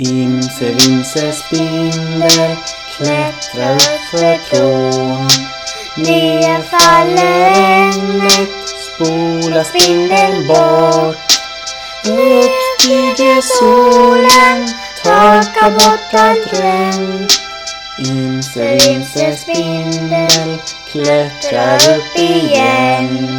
Imse vimse spindel klättrar upp för trån. Ner faller ämnet, spolar spindeln bort. Upp stiger solen, torkar bort allt regn. Imse vimse spindel klättrar upp igen.